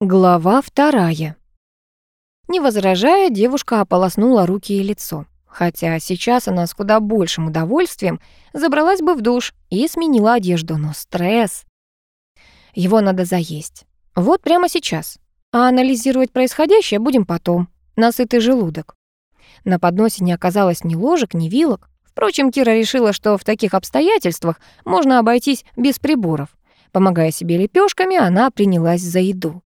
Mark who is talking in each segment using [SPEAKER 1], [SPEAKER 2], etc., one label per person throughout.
[SPEAKER 1] Глава вторая. Не возражая, девушка ополоснула руки и лицо. Хотя сейчас она с куда большим удовольствием забралась бы в душ и сменила одежду, но стресс. Его надо заесть. Вот прямо сейчас. А анализировать происходящее будем потом. Насытый желудок. На подносе не оказалось ни ложек, ни вилок. Впрочем, Кира решила, что в таких обстоятельствах можно обойтись без приборов. Помогая себе лепешками, она принялась за еду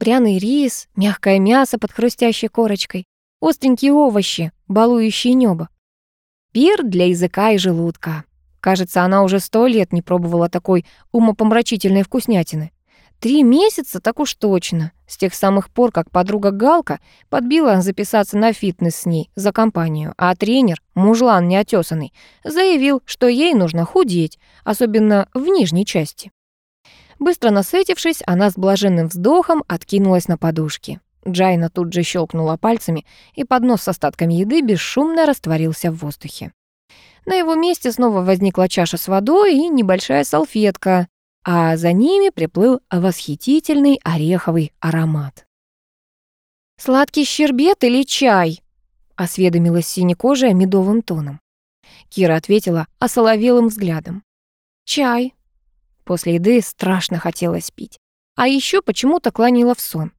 [SPEAKER 1] пряный рис, мягкое мясо под хрустящей корочкой, остренькие овощи, балующие небо. Пир для языка и желудка. Кажется, она уже сто лет не пробовала такой умопомрачительной вкуснятины. Три месяца так уж точно, с тех самых пор, как подруга Галка подбила записаться на фитнес с ней за компанию, а тренер, мужлан неотесанный, заявил, что ей нужно худеть, особенно в нижней части. Быстро насытившись, она с блаженным вздохом откинулась на подушки. Джайна тут же щелкнула пальцами, и поднос с остатками еды бесшумно растворился в воздухе. На его месте снова возникла чаша с водой и небольшая салфетка, а за ними приплыл восхитительный ореховый аромат. «Сладкий щербет или чай?» — осведомилась синекожая медовым тоном. Кира ответила осоловелым взглядом. «Чай», После еды страшно хотелось пить. А еще почему-то клонила в сон.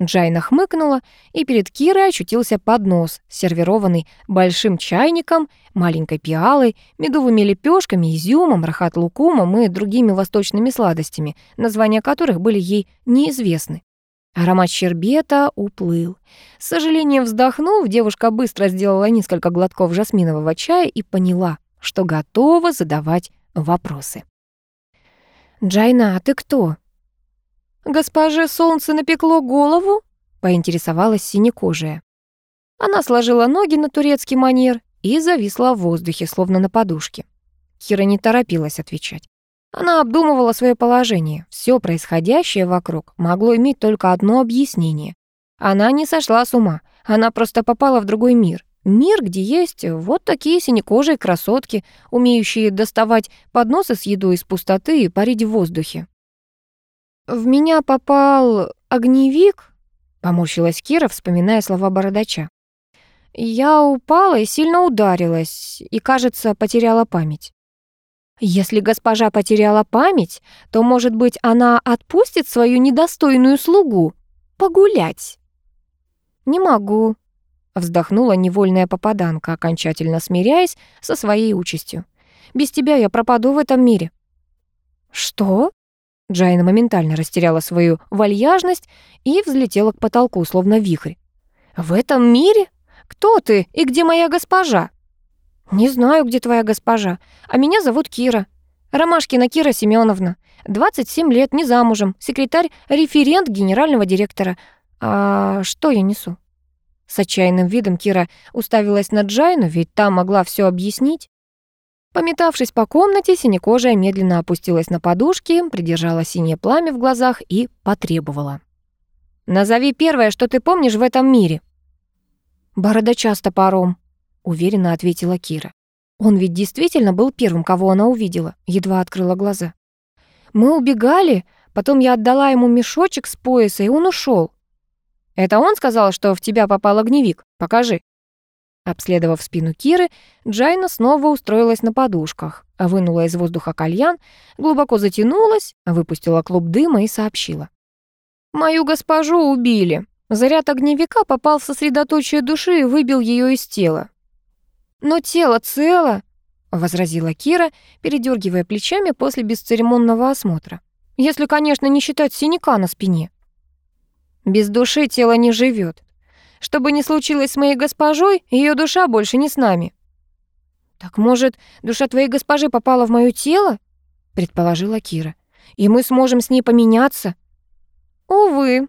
[SPEAKER 1] Джайна хмыкнула, и перед Кирой очутился поднос, сервированный большим чайником, маленькой пиалой, медовыми лепешками, изюмом, рахат-лукумом и другими восточными сладостями, названия которых были ей неизвестны. Аромат щербета уплыл. С сожалением вздохнув, девушка быстро сделала несколько глотков жасминового чая и поняла, что готова задавать вопросы. «Джайна, а ты кто?» «Госпоже солнце напекло голову?» — поинтересовалась синекожая. Она сложила ноги на турецкий манер и зависла в воздухе, словно на подушке. Кира не торопилась отвечать. Она обдумывала свое положение. Все происходящее вокруг могло иметь только одно объяснение. Она не сошла с ума, она просто попала в другой мир, Мир, где есть вот такие синекожие красотки, умеющие доставать подносы с едой из пустоты и парить в воздухе. «В меня попал огневик», — поморщилась Кира, вспоминая слова бородача. «Я упала и сильно ударилась, и, кажется, потеряла память». «Если госпожа потеряла память, то, может быть, она отпустит свою недостойную слугу погулять?» «Не могу», Вздохнула невольная попаданка, окончательно смиряясь со своей участью. «Без тебя я пропаду в этом мире». «Что?» Джайна моментально растеряла свою вальяжность и взлетела к потолку, словно вихрь. «В этом мире? Кто ты и где моя госпожа?» «Не знаю, где твоя госпожа, а меня зовут Кира. Ромашкина Кира Семеновна. 27 лет, не замужем, секретарь-референт генерального директора. А что я несу?» С отчаянным видом Кира уставилась на Джайну, ведь та могла все объяснить. Пометавшись по комнате, синекожая медленно опустилась на подушки, придержала синее пламя в глазах и потребовала. «Назови первое, что ты помнишь в этом мире». «Бородача с топором», — уверенно ответила Кира. Он ведь действительно был первым, кого она увидела, едва открыла глаза. «Мы убегали, потом я отдала ему мешочек с пояса, и он ушел. Это он сказал, что в тебя попал огневик? Покажи». Обследовав спину Киры, Джайна снова устроилась на подушках, вынула из воздуха кальян, глубоко затянулась, выпустила клуб дыма и сообщила. «Мою госпожу убили. Заряд огневика попал в сосредоточие души и выбил ее из тела». «Но тело цело», — возразила Кира, передергивая плечами после бесцеремонного осмотра. «Если, конечно, не считать синяка на спине». Без души тело не живет. Что бы ни случилось с моей госпожой, ее душа больше не с нами. Так может, душа твоей госпожи попала в моё тело? предположила Кира. И мы сможем с ней поменяться? Увы.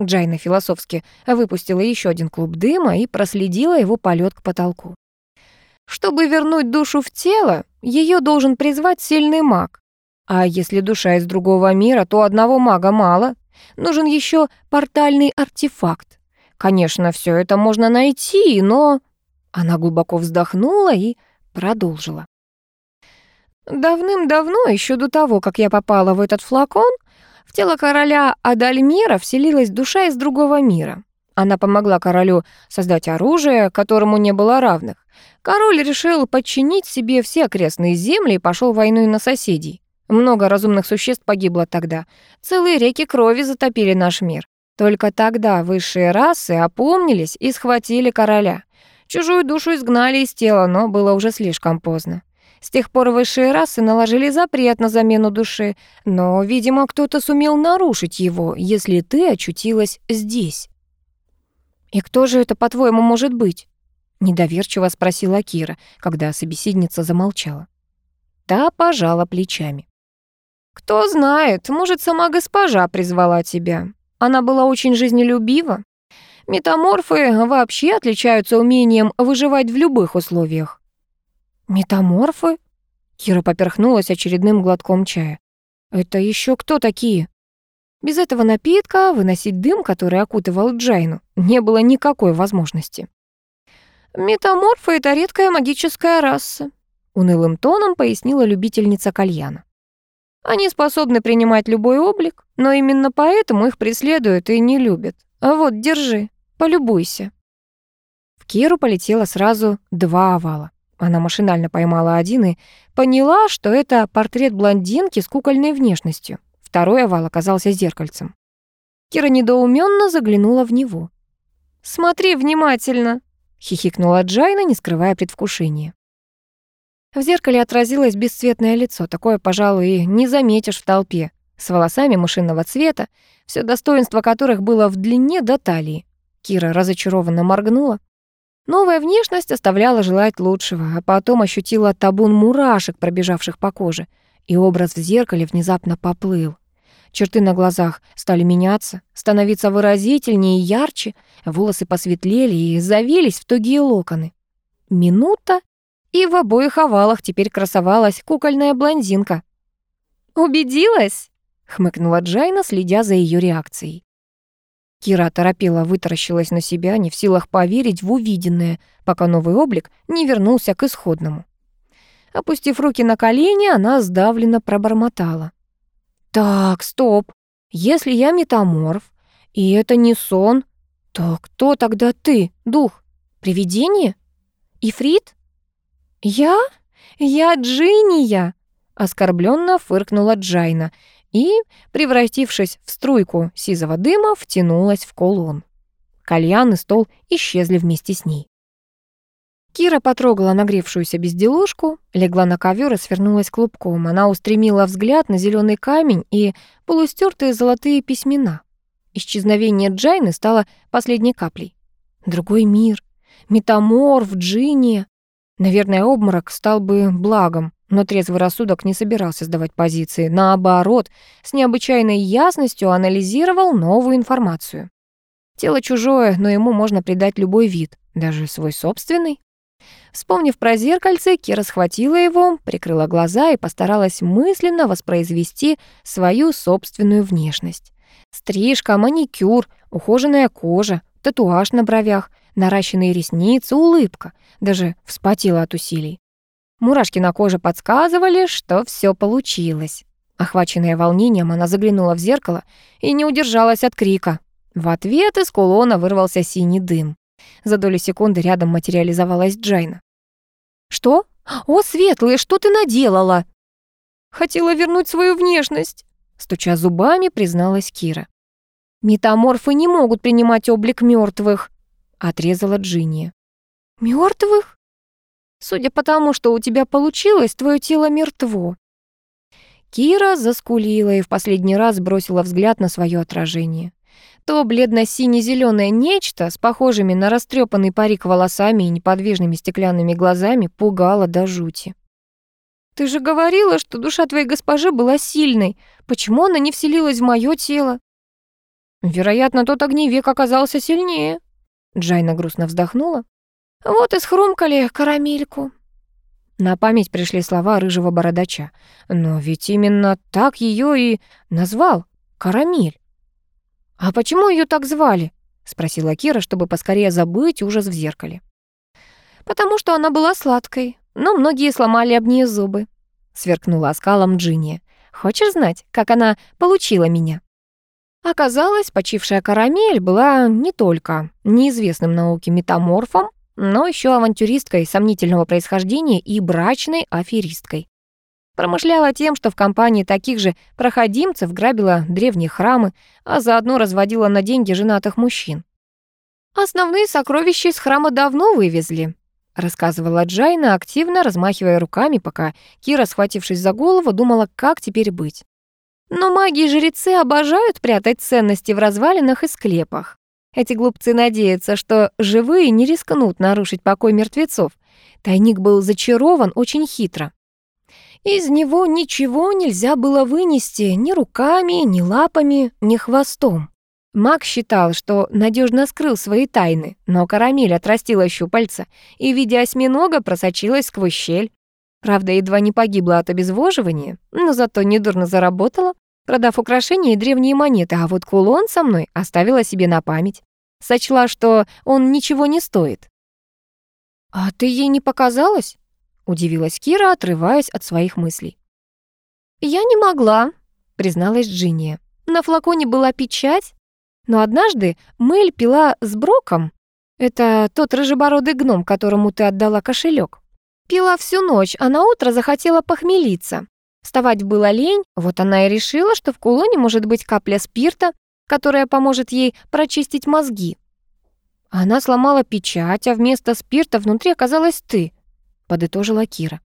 [SPEAKER 1] Джайна философски выпустила еще один клуб дыма и проследила его полет к потолку. Чтобы вернуть душу в тело, ее должен призвать сильный маг. А если душа из другого мира, то одного мага мало. Нужен еще портальный артефакт. Конечно, все это можно найти, но... Она глубоко вздохнула и продолжила. Давным-давно, еще до того, как я попала в этот флакон, В тело короля Адальмира вселилась душа из другого мира. Она помогла королю создать оружие, которому не было равных. Король решил подчинить себе все окрестные земли и пошел войной на соседей. Много разумных существ погибло тогда. Целые реки крови затопили наш мир. Только тогда высшие расы опомнились и схватили короля. Чужую душу изгнали из тела, но было уже слишком поздно. С тех пор высшие расы наложили запрет на замену души, но, видимо, кто-то сумел нарушить его, если ты очутилась здесь. «И кто же это, по-твоему, может быть?» Недоверчиво спросила Кира, когда собеседница замолчала. Та пожала плечами. «Кто знает, может, сама госпожа призвала тебя. Она была очень жизнелюбива. Метаморфы вообще отличаются умением выживать в любых условиях». «Метаморфы?» Кира поперхнулась очередным глотком чая. «Это еще кто такие?» Без этого напитка выносить дым, который окутывал Джайну, не было никакой возможности. «Метаморфы — это редкая магическая раса», — унылым тоном пояснила любительница кальяна. «Они способны принимать любой облик, но именно поэтому их преследуют и не любят. А вот, держи, полюбуйся». В Киру полетело сразу два овала. Она машинально поймала один и поняла, что это портрет блондинки с кукольной внешностью. Второй овал оказался зеркальцем. Кира недоуменно заглянула в него. «Смотри внимательно!» — хихикнула Джайна, не скрывая предвкушения. В зеркале отразилось бесцветное лицо, такое, пожалуй, и не заметишь в толпе, с волосами мышиного цвета, все достоинство которых было в длине до талии. Кира разочарованно моргнула. Новая внешность оставляла желать лучшего, а потом ощутила табун мурашек, пробежавших по коже, и образ в зеркале внезапно поплыл. Черты на глазах стали меняться, становиться выразительнее и ярче, волосы посветлели и завились в тугие локоны. Минута, и в обоих овалах теперь красовалась кукольная блондинка. «Убедилась?» — хмыкнула Джайна, следя за ее реакцией. Кира торопила вытаращилась на себя, не в силах поверить в увиденное, пока новый облик не вернулся к исходному. Опустив руки на колени, она сдавленно пробормотала. Так, стоп. Если я метаморф, и это не сон, то кто тогда ты, дух? Привидение? Ифрит? Я? Я Джиния, оскорбленно фыркнула Джайна и, превратившись в струйку сизого дыма, втянулась в колонн. Кальян и стол исчезли вместе с ней. Кира потрогала нагревшуюся безделушку, легла на ковер и свернулась клубком. Она устремила взгляд на зеленый камень и полустертые золотые письмена. Исчезновение Джайны стало последней каплей. Другой мир, метаморф, джиния. Наверное, обморок стал бы благом, но трезвый рассудок не собирался сдавать позиции. Наоборот, с необычайной ясностью анализировал новую информацию. Тело чужое, но ему можно придать любой вид, даже свой собственный. Вспомнив про зеркальце, Кира схватила его, прикрыла глаза и постаралась мысленно воспроизвести свою собственную внешность. Стрижка, маникюр, ухоженная кожа, татуаж на бровях, наращенные ресницы, улыбка. Даже вспотела от усилий. Мурашки на коже подсказывали, что все получилось. Охваченная волнением, она заглянула в зеркало и не удержалась от крика. В ответ из кулона вырвался синий дым. За долю секунды рядом материализовалась Джайна. «Что? О, Светлая, что ты наделала?» «Хотела вернуть свою внешность», — стуча зубами, призналась Кира. «Метаморфы не могут принимать облик мертвых, отрезала Джинни. Мертвых? Судя по тому, что у тебя получилось, твое тело мертво. Кира заскулила и в последний раз бросила взгляд на свое отражение. То бледно-сине-зеленое нечто с похожими на растрепанный парик волосами и неподвижными стеклянными глазами пугало до жути. «Ты же говорила, что душа твоей госпожи была сильной. Почему она не вселилась в мое тело?» «Вероятно, тот огневик оказался сильнее». Джайна грустно вздохнула. «Вот и схрумкали карамельку». На память пришли слова рыжего бородача. Но ведь именно так ее и назвал — карамель. «А почему ее так звали?» — спросила Кира, чтобы поскорее забыть ужас в зеркале. «Потому что она была сладкой, но многие сломали об нее зубы», — сверкнула оскалом Джинни. Хочешь знать, как она получила меня?» Оказалось, почившая карамель была не только неизвестным науке метаморфом, но еще авантюристкой сомнительного происхождения и брачной аферисткой. Промышляла тем, что в компании таких же проходимцев грабила древние храмы, а заодно разводила на деньги женатых мужчин. «Основные сокровища из храма давно вывезли», — рассказывала Джайна, активно размахивая руками, пока Кира, схватившись за голову, думала, как теперь быть. «Но маги и жрецы обожают прятать ценности в развалинах и склепах. Эти глупцы надеются, что живые не рискнут нарушить покой мертвецов. Тайник был зачарован очень хитро. Из него ничего нельзя было вынести ни руками, ни лапами, ни хвостом. Маг считал, что надежно скрыл свои тайны, но карамель отрастила щупальца и, видя осьминога, просочилась сквозь щель. Правда, едва не погибла от обезвоживания, но зато недурно заработала, продав украшения и древние монеты, а вот кулон со мной оставила себе на память. Сочла, что он ничего не стоит. «А ты ей не показалась?» — удивилась Кира, отрываясь от своих мыслей. «Я не могла», — призналась Джинния. «На флаконе была печать, но однажды Мэль пила с Броком. Это тот рыжебородый гном, которому ты отдала кошелек. Пила всю ночь, а на утро захотела похмелиться. Вставать было лень, вот она и решила, что в кулоне может быть капля спирта, которая поможет ей прочистить мозги. Она сломала печать, а вместо спирта внутри оказалась ты, подытожила Кира.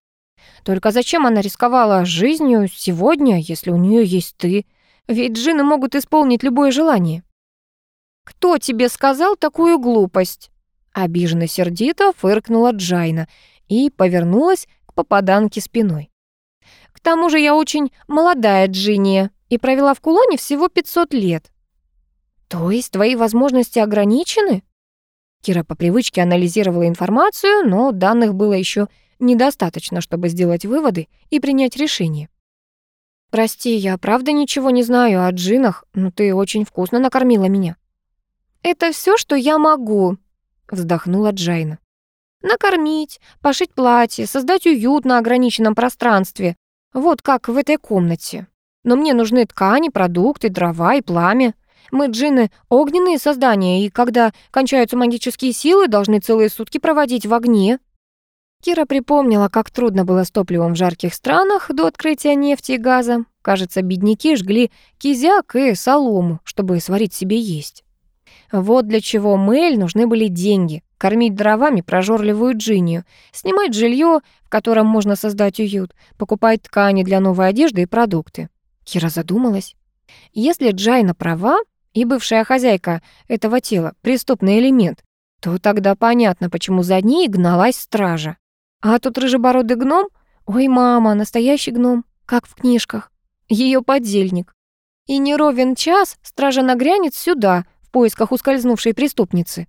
[SPEAKER 1] Только зачем она рисковала жизнью сегодня, если у нее есть ты? Ведь джины могут исполнить любое желание. «Кто тебе сказал такую глупость?» Обиженно сердито фыркнула Джайна и повернулась к попаданке спиной. «К тому же я очень молодая Джиния и провела в кулоне всего 500 лет». «То есть твои возможности ограничены?» Кира по привычке анализировала информацию, но данных было еще недостаточно, чтобы сделать выводы и принять решение. «Прости, я правда ничего не знаю о джинах, но ты очень вкусно накормила меня». «Это все, что я могу», — вздохнула Джайна. «Накормить, пошить платье, создать уют на ограниченном пространстве. Вот как в этой комнате. Но мне нужны ткани, продукты, дрова и пламя. Мы, джинны, огненные создания, и когда кончаются магические силы, должны целые сутки проводить в огне». Кира припомнила, как трудно было с топливом в жарких странах до открытия нефти и газа. Кажется, бедняки жгли кизяк и солому, чтобы сварить себе есть. Вот для чего Мэль нужны были деньги. Кормить дровами прожорливую Джинию, снимать жилье, в котором можно создать уют, покупать ткани для новой одежды и продукты. Кира задумалась. Если Джайна права, и бывшая хозяйка этого тела — преступный элемент, то тогда понятно, почему за ней гналась стража. А тут рыжебородый гном? Ой, мама, настоящий гном, как в книжках. Ее подельник. И не ровен час стража нагрянет сюда, в поисках ускользнувшей преступницы.